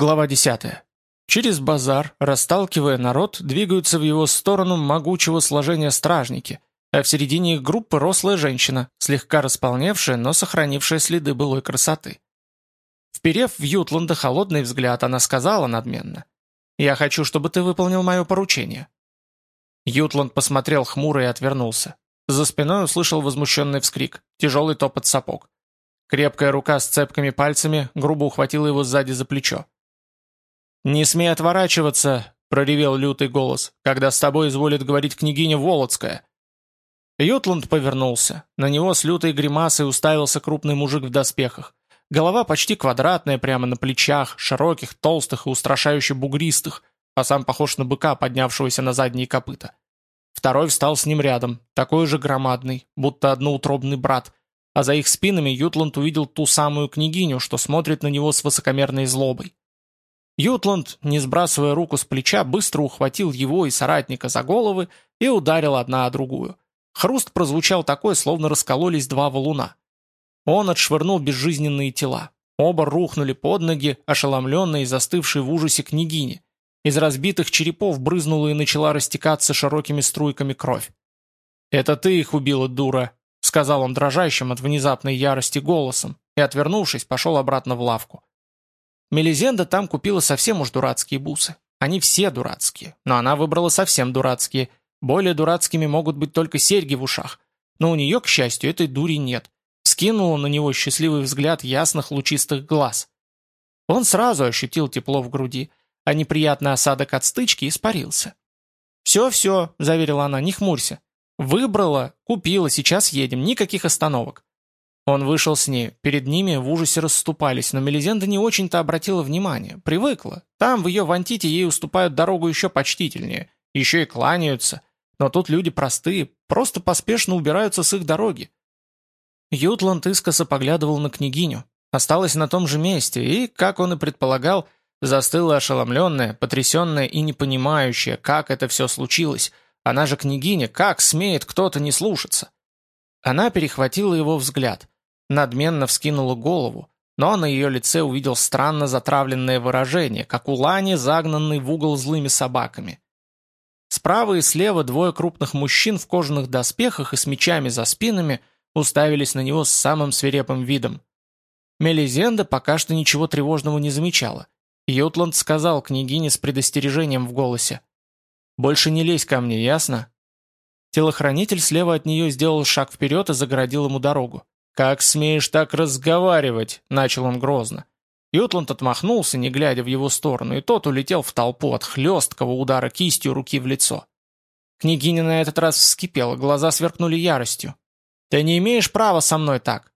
Глава 10. Через базар, расталкивая народ, двигаются в его сторону могучего сложения стражники, а в середине их группы рослая женщина, слегка располневшая, но сохранившая следы былой красоты. Вперев в Ютланда холодный взгляд, она сказала надменно, «Я хочу, чтобы ты выполнил мое поручение». Ютланд посмотрел хмуро и отвернулся. За спиной услышал возмущенный вскрик, тяжелый топот сапог. Крепкая рука с цепкими пальцами грубо ухватила его сзади за плечо. «Не смей отворачиваться!» — проревел лютый голос, «когда с тобой изволит говорить княгиня Володская». Ютланд повернулся. На него с лютой гримасой уставился крупный мужик в доспехах. Голова почти квадратная, прямо на плечах, широких, толстых и устрашающе бугристых, а сам похож на быка, поднявшегося на задние копыта. Второй встал с ним рядом, такой же громадный, будто одноутробный брат, а за их спинами Ютланд увидел ту самую княгиню, что смотрит на него с высокомерной злобой. Ютланд, не сбрасывая руку с плеча, быстро ухватил его и соратника за головы и ударил одна о другую. Хруст прозвучал такой, словно раскололись два валуна. Он отшвырнул безжизненные тела. Оба рухнули под ноги, ошеломленные и застывшие в ужасе княгини. Из разбитых черепов брызнула и начала растекаться широкими струйками кровь. «Это ты их убила, дура», — сказал он дрожащим от внезапной ярости голосом, и, отвернувшись, пошел обратно в лавку. Мелизенда там купила совсем уж дурацкие бусы. Они все дурацкие, но она выбрала совсем дурацкие. Более дурацкими могут быть только серьги в ушах. Но у нее, к счастью, этой дури нет. Скинула на него счастливый взгляд ясных лучистых глаз. Он сразу ощутил тепло в груди, а неприятный осадок от стычки испарился. «Все-все», — заверила она, — «не хмурься. Выбрала, купила, сейчас едем, никаких остановок. Он вышел с ней. Перед ними в ужасе расступались, но Мелизенда не очень-то обратила внимание. Привыкла. Там, в ее вантите, ей уступают дорогу еще почтительнее. Еще и кланяются. Но тут люди простые, просто поспешно убираются с их дороги. Ютланд искоса поглядывал на княгиню. Осталась на том же месте и, как он и предполагал, застыла ошеломленная, потрясенная и не понимающая, как это все случилось. Она же княгиня, как смеет кто-то не слушаться? Она перехватила его взгляд надменно вскинула голову, но на ее лице увидел странно затравленное выражение, как у лани, загнанной в угол злыми собаками. Справа и слева двое крупных мужчин в кожаных доспехах и с мечами за спинами уставились на него с самым свирепым видом. Мелизенда пока что ничего тревожного не замечала. Ютланд сказал княгине с предостережением в голосе. «Больше не лезь ко мне, ясно?» Телохранитель слева от нее сделал шаг вперед и загородил ему дорогу. «Как смеешь так разговаривать?» — начал он грозно. Ютланд отмахнулся, не глядя в его сторону, и тот улетел в толпу от хлесткого удара кистью руки в лицо. Княгиня на этот раз вскипела, глаза сверкнули яростью. «Ты не имеешь права со мной так!»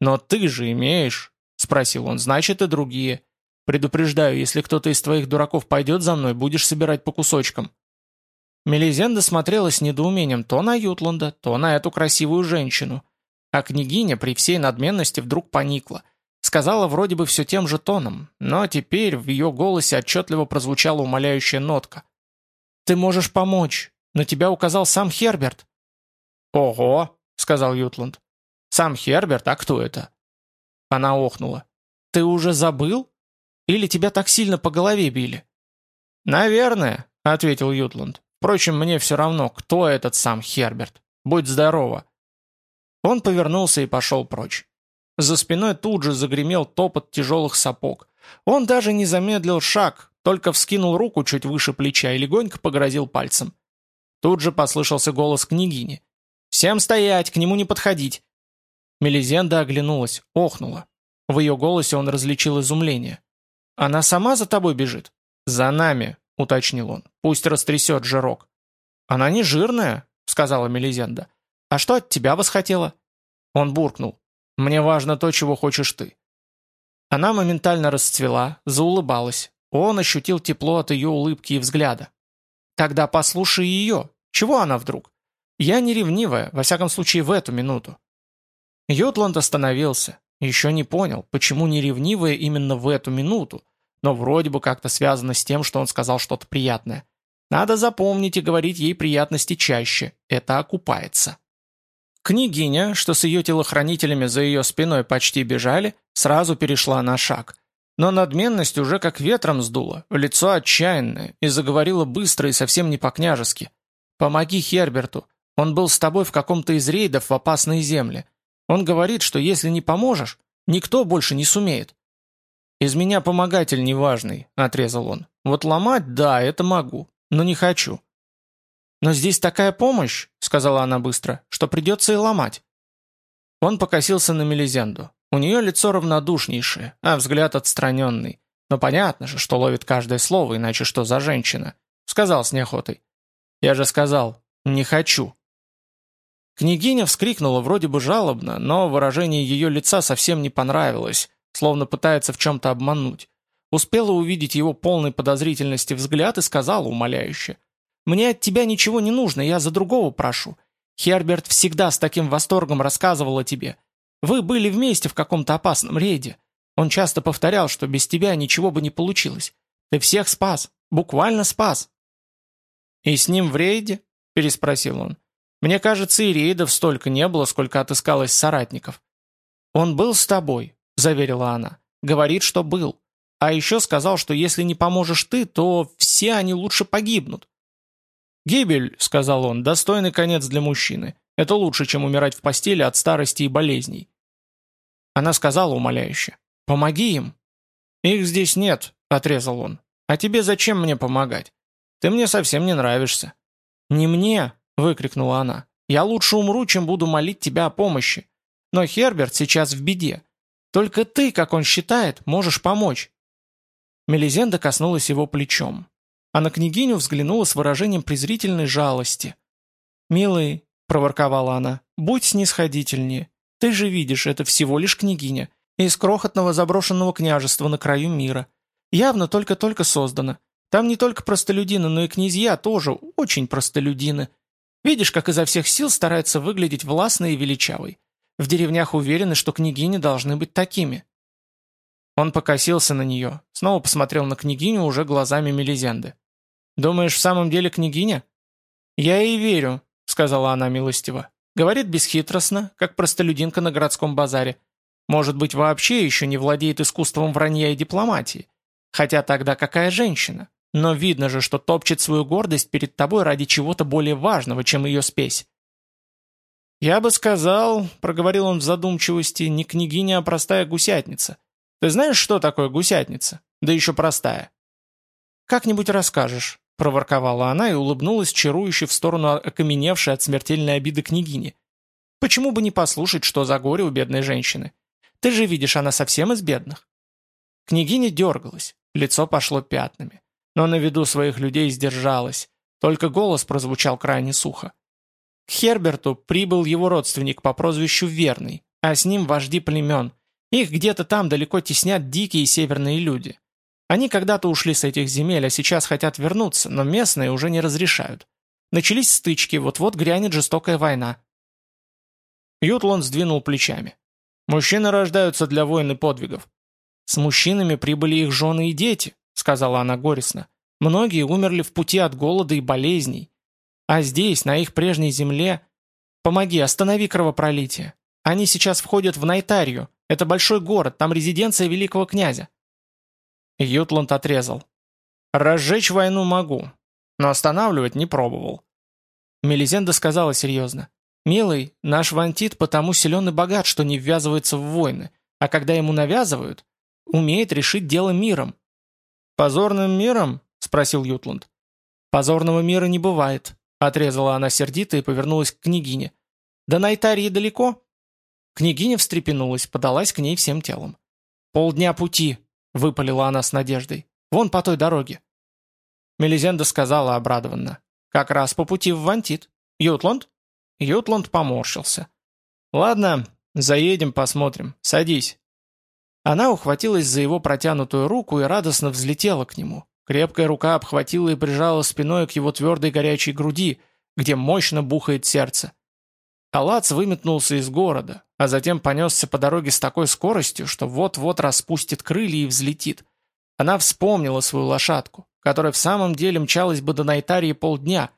«Но ты же имеешь!» — спросил он. «Значит, и другие. Предупреждаю, если кто-то из твоих дураков пойдет за мной, будешь собирать по кусочкам». Мелизенда смотрела с недоумением то на Ютланда, то на эту красивую женщину, а княгиня при всей надменности вдруг поникла. Сказала вроде бы все тем же тоном, но теперь в ее голосе отчетливо прозвучала умоляющая нотка. «Ты можешь помочь. На тебя указал сам Херберт». «Ого!» — сказал Ютланд. «Сам Херберт? А кто это?» Она охнула. «Ты уже забыл? Или тебя так сильно по голове били?» «Наверное», — ответил Ютланд. «Впрочем, мне все равно, кто этот сам Херберт. Будь здорова». Он повернулся и пошел прочь. За спиной тут же загремел топот тяжелых сапог. Он даже не замедлил шаг, только вскинул руку чуть выше плеча и легонько погрозил пальцем. Тут же послышался голос княгини. «Всем стоять, к нему не подходить!» Мелизенда оглянулась, охнула. В ее голосе он различил изумление. «Она сама за тобой бежит?» «За нами», — уточнил он. «Пусть растрясет жирок». «Она не жирная», — сказала Мелизенда. «А что от тебя восхотела?» Он буркнул. «Мне важно то, чего хочешь ты». Она моментально расцвела, заулыбалась. Он ощутил тепло от ее улыбки и взгляда. «Тогда послушай ее. Чего она вдруг? Я не ревнивая, во всяком случае в эту минуту». Ютланд остановился. Еще не понял, почему не ревнивая именно в эту минуту, но вроде бы как-то связано с тем, что он сказал что-то приятное. Надо запомнить и говорить ей приятности чаще. Это окупается. Княгиня, что с ее телохранителями за ее спиной почти бежали, сразу перешла на шаг. Но надменность уже как ветром сдула, лицо отчаянное, и заговорила быстро и совсем не по-княжески. «Помоги Херберту. Он был с тобой в каком-то из рейдов в опасные земли. Он говорит, что если не поможешь, никто больше не сумеет». «Из меня помогатель неважный», — отрезал он. «Вот ломать, да, это могу, но не хочу». «Но здесь такая помощь», — сказала она быстро, — «что придется и ломать». Он покосился на Мелизенду. У нее лицо равнодушнейшее, а взгляд отстраненный. Но понятно же, что ловит каждое слово, иначе что за женщина? Сказал с неохотой. Я же сказал, не хочу. Княгиня вскрикнула вроде бы жалобно, но выражение ее лица совсем не понравилось, словно пытается в чем-то обмануть. Успела увидеть его полной подозрительности взгляд и сказала умоляюще. «Мне от тебя ничего не нужно, я за другого прошу. Херберт всегда с таким восторгом рассказывал о тебе. Вы были вместе в каком-то опасном рейде. Он часто повторял, что без тебя ничего бы не получилось. Ты всех спас, буквально спас». «И с ним в рейде?» – переспросил он. «Мне кажется, и рейдов столько не было, сколько отыскалось соратников». «Он был с тобой», – заверила она. «Говорит, что был. А еще сказал, что если не поможешь ты, то все они лучше погибнут». «Гибель», — сказал он, — «достойный конец для мужчины. Это лучше, чем умирать в постели от старости и болезней». Она сказала умоляюще, «Помоги им». «Их здесь нет», — отрезал он. «А тебе зачем мне помогать? Ты мне совсем не нравишься». «Не мне», — выкрикнула она. «Я лучше умру, чем буду молить тебя о помощи. Но Херберт сейчас в беде. Только ты, как он считает, можешь помочь». Мелизенда коснулась его плечом а на княгиню взглянула с выражением презрительной жалости. «Милый», — проворковала она, — «будь снисходительнее. Ты же видишь, это всего лишь княгиня, из крохотного заброшенного княжества на краю мира. Явно только-только создано. Там не только простолюдины, но и князья тоже очень простолюдины. Видишь, как изо всех сил старается выглядеть властной и величавой. В деревнях уверены, что княгини должны быть такими. Он покосился на нее, снова посмотрел на княгиню уже глазами Мелизенды. «Думаешь, в самом деле княгиня?» «Я ей верю», — сказала она милостиво. «Говорит бесхитростно, как простолюдинка на городском базаре. Может быть, вообще еще не владеет искусством вранья и дипломатии. Хотя тогда какая женщина? Но видно же, что топчет свою гордость перед тобой ради чего-то более важного, чем ее спесь». «Я бы сказал», — проговорил он в задумчивости, — «не княгиня, а простая гусятница. Ты знаешь, что такое гусятница? Да еще простая». «Как-нибудь расскажешь», — проворковала она и улыбнулась чарующе в сторону окаменевшей от смертельной обиды княгини. «Почему бы не послушать, что за горе у бедной женщины? Ты же видишь, она совсем из бедных». Княгиня дергалась, лицо пошло пятнами, но на виду своих людей сдержалась, только голос прозвучал крайне сухо. К Херберту прибыл его родственник по прозвищу Верный, а с ним вожди племен, их где-то там далеко теснят дикие северные люди. Они когда-то ушли с этих земель, а сейчас хотят вернуться, но местные уже не разрешают. Начались стычки, вот-вот грянет жестокая война. Ютланд сдвинул плечами. Мужчины рождаются для войн и подвигов. С мужчинами прибыли их жены и дети, сказала она горестно. Многие умерли в пути от голода и болезней. А здесь, на их прежней земле... Помоги, останови кровопролитие. Они сейчас входят в Найтарию, это большой город, там резиденция великого князя». Ютланд отрезал. «Разжечь войну могу, но останавливать не пробовал». Мелизенда сказала серьезно. «Милый, наш Вантит потому силен и богат, что не ввязывается в войны, а когда ему навязывают, умеет решить дело миром». «Позорным миром?» — спросил Ютланд. «Позорного мира не бывает», — отрезала она сердито и повернулась к княгине. «До Найтарии далеко?» Княгиня встрепенулась, подалась к ней всем телом. «Полдня пути», — выпалила она с надеждой. «Вон по той дороге». Мелизенда сказала обрадованно. «Как раз по пути в Вантит. Ютланд?» Ютланд поморщился. «Ладно, заедем, посмотрим. Садись». Она ухватилась за его протянутую руку и радостно взлетела к нему. Крепкая рука обхватила и прижала спиной к его твердой горячей груди, где мощно бухает сердце. Алац выметнулся из города, а затем понесся по дороге с такой скоростью, что вот-вот распустит крылья и взлетит. Она вспомнила свою лошадку, которая в самом деле мчалась бы до Найтарии полдня,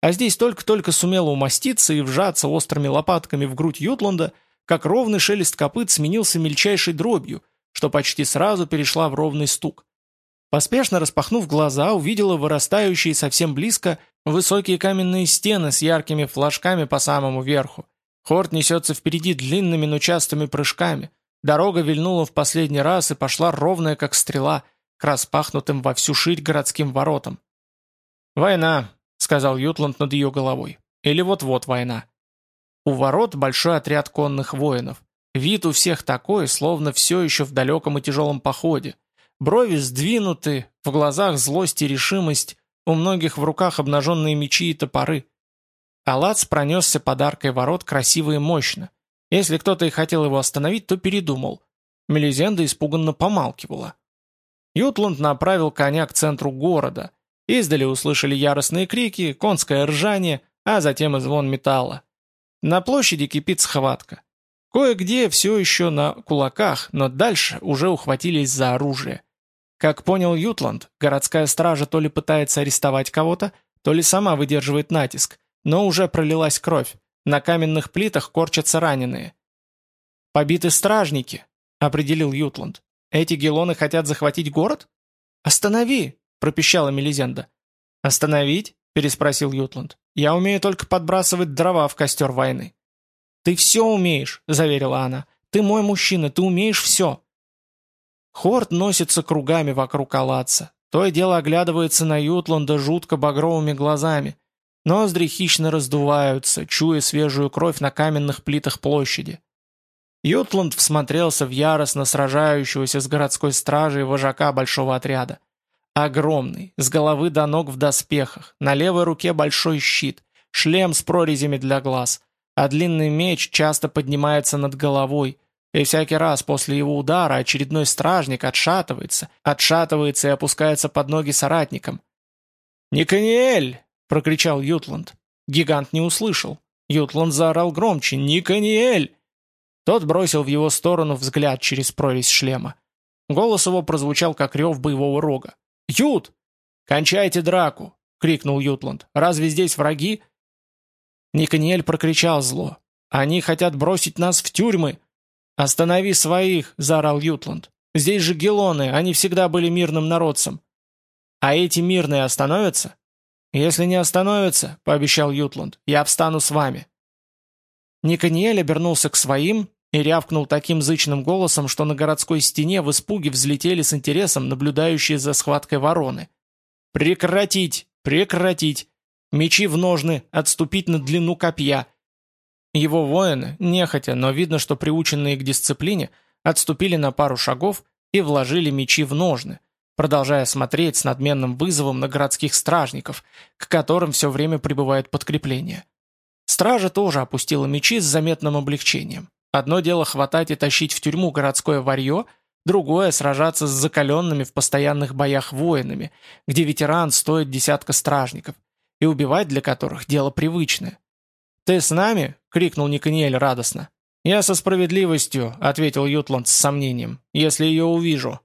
а здесь только-только сумела умоститься и вжаться острыми лопатками в грудь Ютланда, как ровный шелест копыт сменился мельчайшей дробью, что почти сразу перешла в ровный стук. Поспешно распахнув глаза, увидела вырастающие совсем близко высокие каменные стены с яркими флажками по самому верху. Хорт несется впереди длинными, но частыми прыжками. Дорога вильнула в последний раз и пошла ровная, как стрела, к распахнутым во всю ширь городским воротам. «Война», — сказал Ютланд над ее головой. «Или вот-вот война». У ворот большой отряд конных воинов. Вид у всех такой, словно все еще в далеком и тяжелом походе. Брови сдвинуты, в глазах злость и решимость, у многих в руках обнаженные мечи и топоры. Алац пронесся под аркой ворот красиво и мощно. Если кто-то и хотел его остановить, то передумал. Мелизенда испуганно помалкивала. Ютланд направил коня к центру города. Издали услышали яростные крики, конское ржание, а затем и звон металла. На площади кипит схватка. Кое-где все еще на кулаках, но дальше уже ухватились за оружие. Как понял Ютланд, городская стража то ли пытается арестовать кого-то, то ли сама выдерживает натиск, но уже пролилась кровь. На каменных плитах корчатся раненые. «Побиты стражники», — определил Ютланд. «Эти гелоны хотят захватить город?» «Останови!» — пропищала Мелизенда. «Остановить?» — переспросил Ютланд. «Я умею только подбрасывать дрова в костер войны». «Ты все умеешь», — заверила она. «Ты мой мужчина, ты умеешь все». Хорт носится кругами вокруг Алатса. То и дело оглядывается на Ютланда жутко багровыми глазами. Ноздри хищно раздуваются, чуя свежую кровь на каменных плитах площади. Ютланд всмотрелся в яростно сражающегося с городской стражей вожака большого отряда. Огромный, с головы до ног в доспехах, на левой руке большой щит, шлем с прорезями для глаз, а длинный меч часто поднимается над головой, и всякий раз после его удара очередной стражник отшатывается, отшатывается и опускается под ноги соратникам. «Никаниэль!» — прокричал Ютланд. Гигант не услышал. Ютланд заорал громче «Никаниэль!» Тот бросил в его сторону взгляд через прорезь шлема. Голос его прозвучал, как рев боевого рога. «Ют! Кончайте драку!» — крикнул Ютланд. «Разве здесь враги?» Никаниэль прокричал зло. «Они хотят бросить нас в тюрьмы!» «Останови своих!» — заорал Ютланд. «Здесь же гелоны, они всегда были мирным народцем». «А эти мирные остановятся?» «Если не остановятся», — пообещал Ютланд, — «я встану с вами». Никаниэль обернулся к своим и рявкнул таким зычным голосом, что на городской стене в испуге взлетели с интересом наблюдающие за схваткой вороны. «Прекратить! Прекратить! Мечи в ножны, отступить на длину копья!» Его воины, нехотя, но видно, что приученные к дисциплине, отступили на пару шагов и вложили мечи в ножны, продолжая смотреть с надменным вызовом на городских стражников, к которым все время прибывает подкрепление. Стража тоже опустила мечи с заметным облегчением. Одно дело хватать и тащить в тюрьму городское варье, другое — сражаться с закаленными в постоянных боях воинами, где ветеран стоит десятка стражников, и убивать для которых дело привычное. «Ты с нами?» — крикнул Никаниэль радостно. «Я со справедливостью», — ответил Ютланд с сомнением, — «если ее увижу».